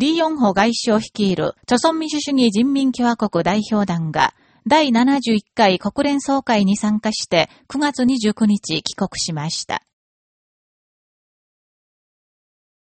リー・ヨンホ外相率いる、朝鮮民主主義人民共和国代表団が、第71回国連総会に参加して9月29日帰国しました。